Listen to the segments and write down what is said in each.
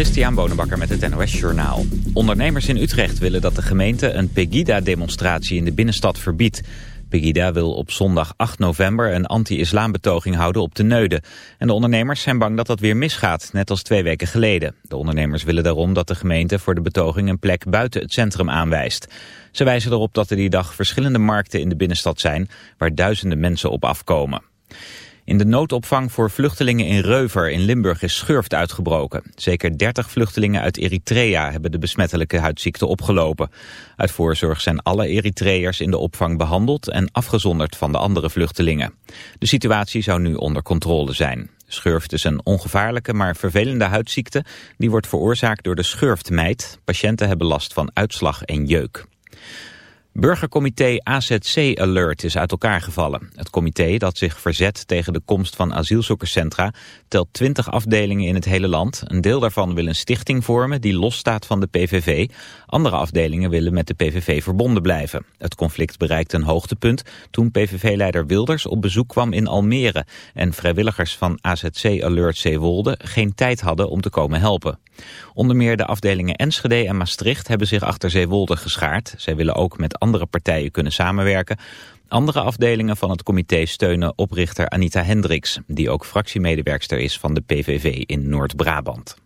Christian Bonenbakker met het NOS Journaal. Ondernemers in Utrecht willen dat de gemeente een Pegida-demonstratie in de binnenstad verbiedt. Pegida wil op zondag 8 november een anti-islambetoging houden op de Neude. En de ondernemers zijn bang dat dat weer misgaat, net als twee weken geleden. De ondernemers willen daarom dat de gemeente voor de betoging een plek buiten het centrum aanwijst. Ze wijzen erop dat er die dag verschillende markten in de binnenstad zijn... waar duizenden mensen op afkomen. In de noodopvang voor vluchtelingen in Reuver in Limburg is schurft uitgebroken. Zeker 30 vluchtelingen uit Eritrea hebben de besmettelijke huidziekte opgelopen. Uit voorzorg zijn alle Eritreërs in de opvang behandeld en afgezonderd van de andere vluchtelingen. De situatie zou nu onder controle zijn. Schurft is een ongevaarlijke maar vervelende huidziekte. Die wordt veroorzaakt door de schurftmijt. Patiënten hebben last van uitslag en jeuk. Burgercomité AZC Alert is uit elkaar gevallen. Het comité dat zich verzet tegen de komst van asielzoekerscentra telt 20 afdelingen in het hele land. Een deel daarvan wil een stichting vormen die losstaat van de PVV. Andere afdelingen willen met de PVV verbonden blijven. Het conflict bereikt een hoogtepunt toen PVV-leider Wilders op bezoek kwam in Almere en vrijwilligers van AZC Alert Zeewolde geen tijd hadden om te komen helpen. Onder meer de afdelingen Enschede en Maastricht hebben zich achter Zeewolde geschaard. Zij willen ook met andere partijen kunnen samenwerken. Andere afdelingen van het comité steunen oprichter Anita Hendricks... die ook fractiemedewerkster is van de PVV in Noord-Brabant.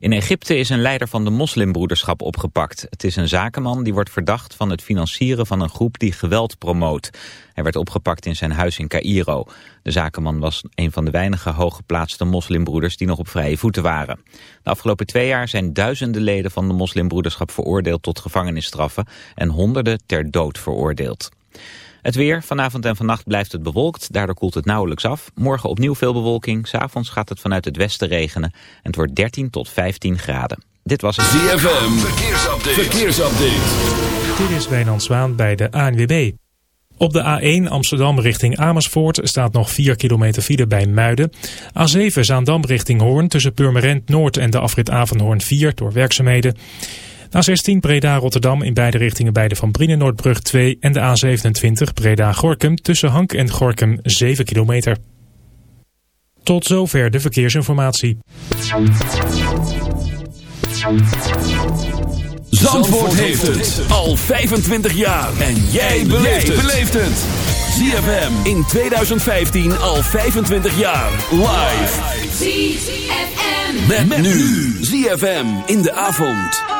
In Egypte is een leider van de moslimbroederschap opgepakt. Het is een zakenman die wordt verdacht van het financieren van een groep die geweld promoot. Hij werd opgepakt in zijn huis in Cairo. De zakenman was een van de weinige hooggeplaatste moslimbroeders die nog op vrije voeten waren. De afgelopen twee jaar zijn duizenden leden van de moslimbroederschap veroordeeld tot gevangenisstraffen en honderden ter dood veroordeeld. Het weer, vanavond en vannacht blijft het bewolkt, daardoor koelt het nauwelijks af. Morgen opnieuw veel bewolking, s'avonds gaat het vanuit het westen regenen en het wordt 13 tot 15 graden. Dit was het ZFM, verkeersupdate. verkeersupdate. Dit is Wijnand Zwaan bij de ANWB. Op de A1 Amsterdam richting Amersfoort staat nog 4 kilometer file bij Muiden. A7 Zaandam richting Hoorn tussen Purmerend Noord en de afrit Avanhoorn 4 door werkzaamheden. A16 Breda-Rotterdam in beide richtingen bij de Van Brienen-Noordbrug 2 en de A27 Breda-Gorkum tussen Hank en Gorkum 7 kilometer. Tot zover de verkeersinformatie. Zandvoort heeft het al 25 jaar en jij beleeft het. ZFM in 2015 al 25 jaar live. ZFM met nu ZFM in de avond.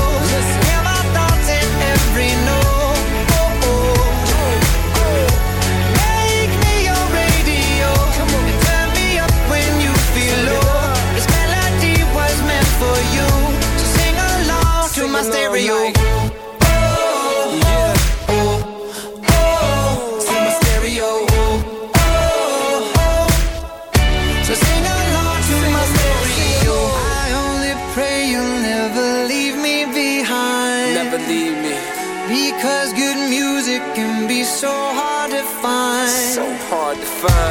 fine.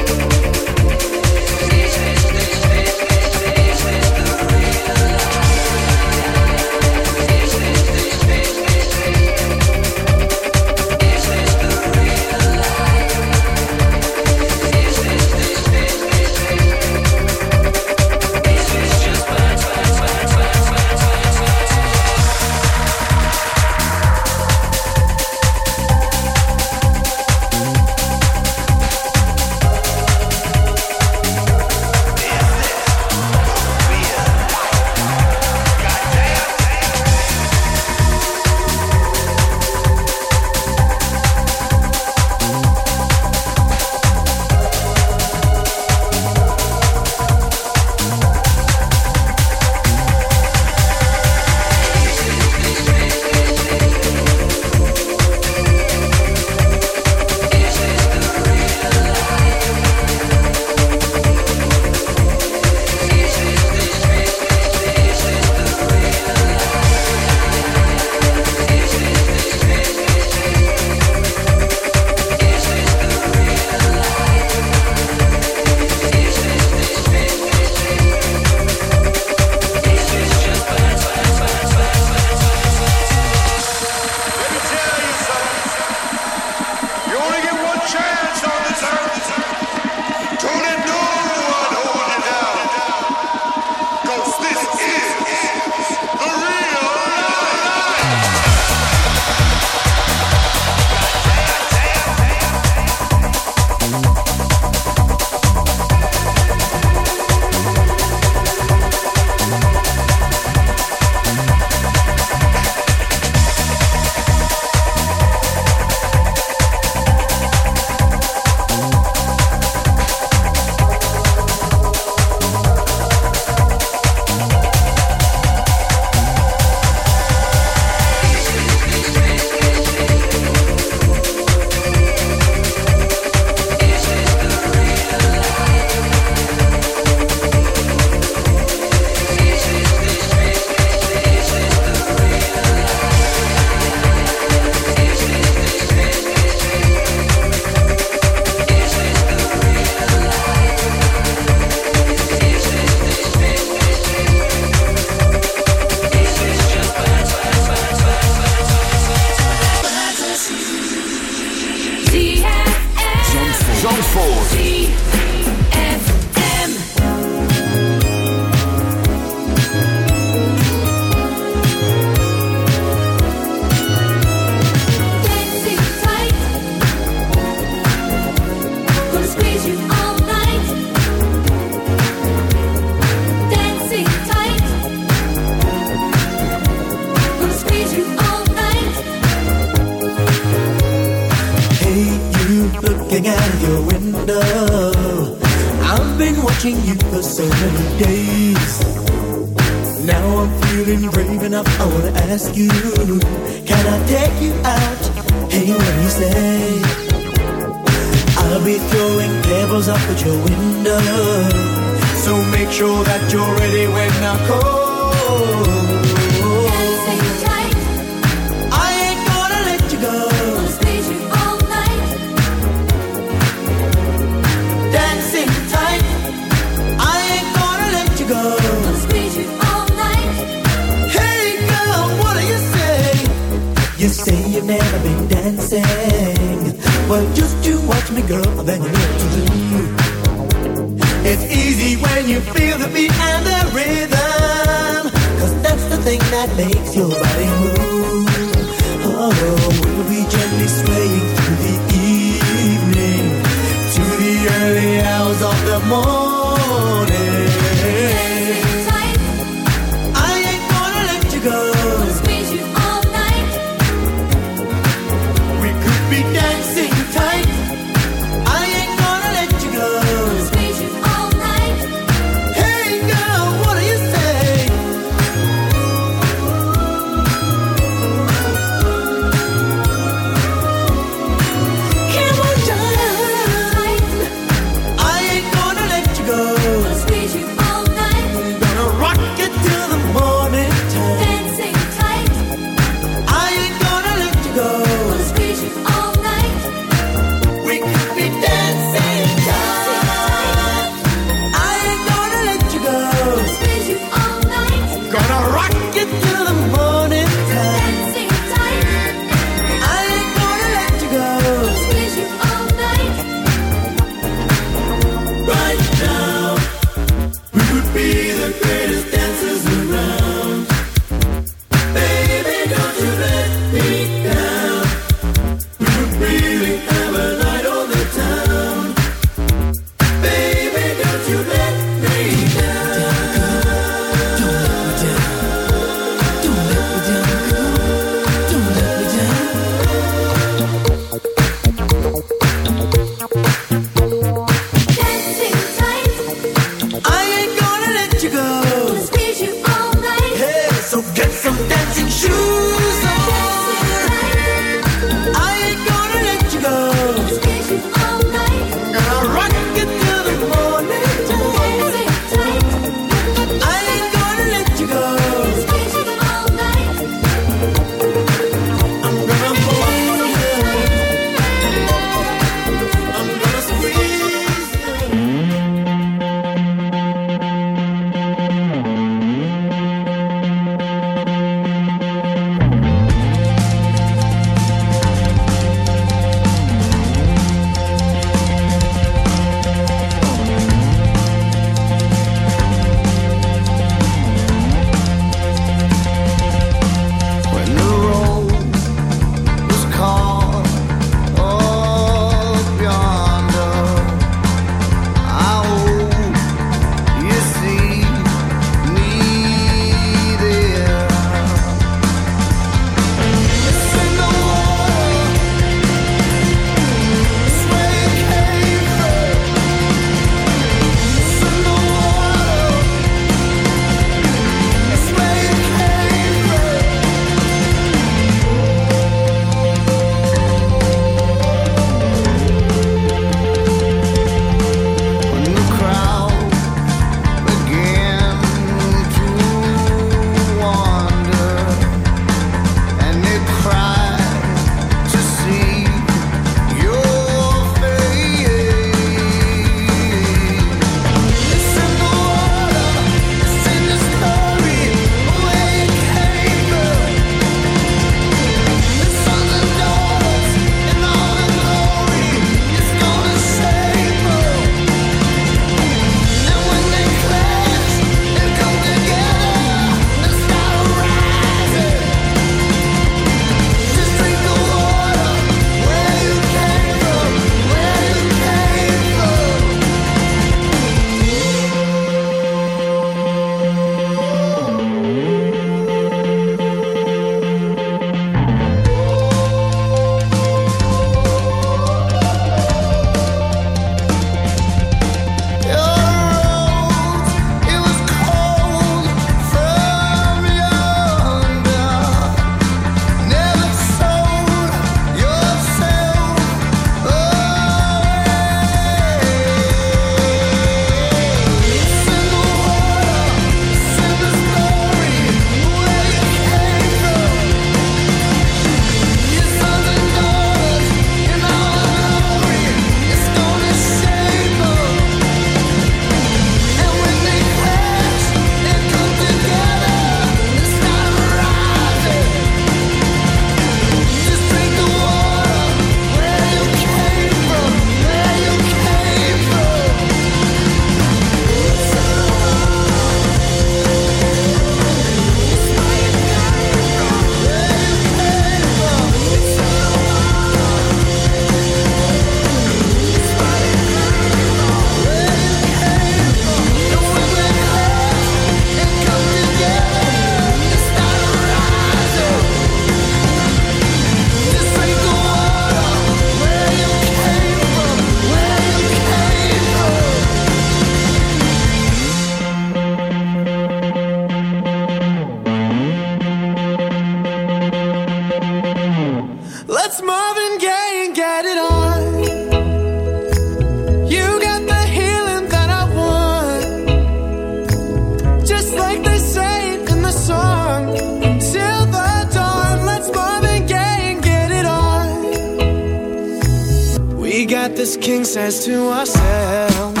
thinking says to ourselves,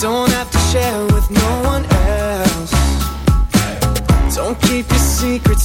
don't have to share with no one else. Don't keep your secrets.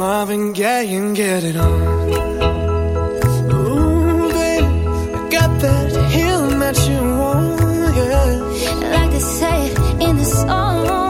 Marvin Gaye and get it on. Ooh, baby, I got that healing that you want, yeah. Like they say in the song.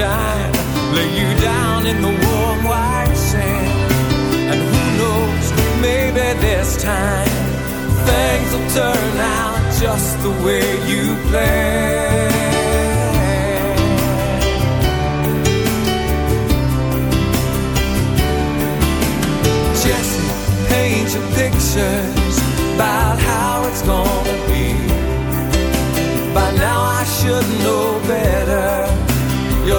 Sunshine, lay you down in the warm white sand. And who knows, maybe this time things will turn out just the way you planned. Jesse, paint your pictures about how it's gonna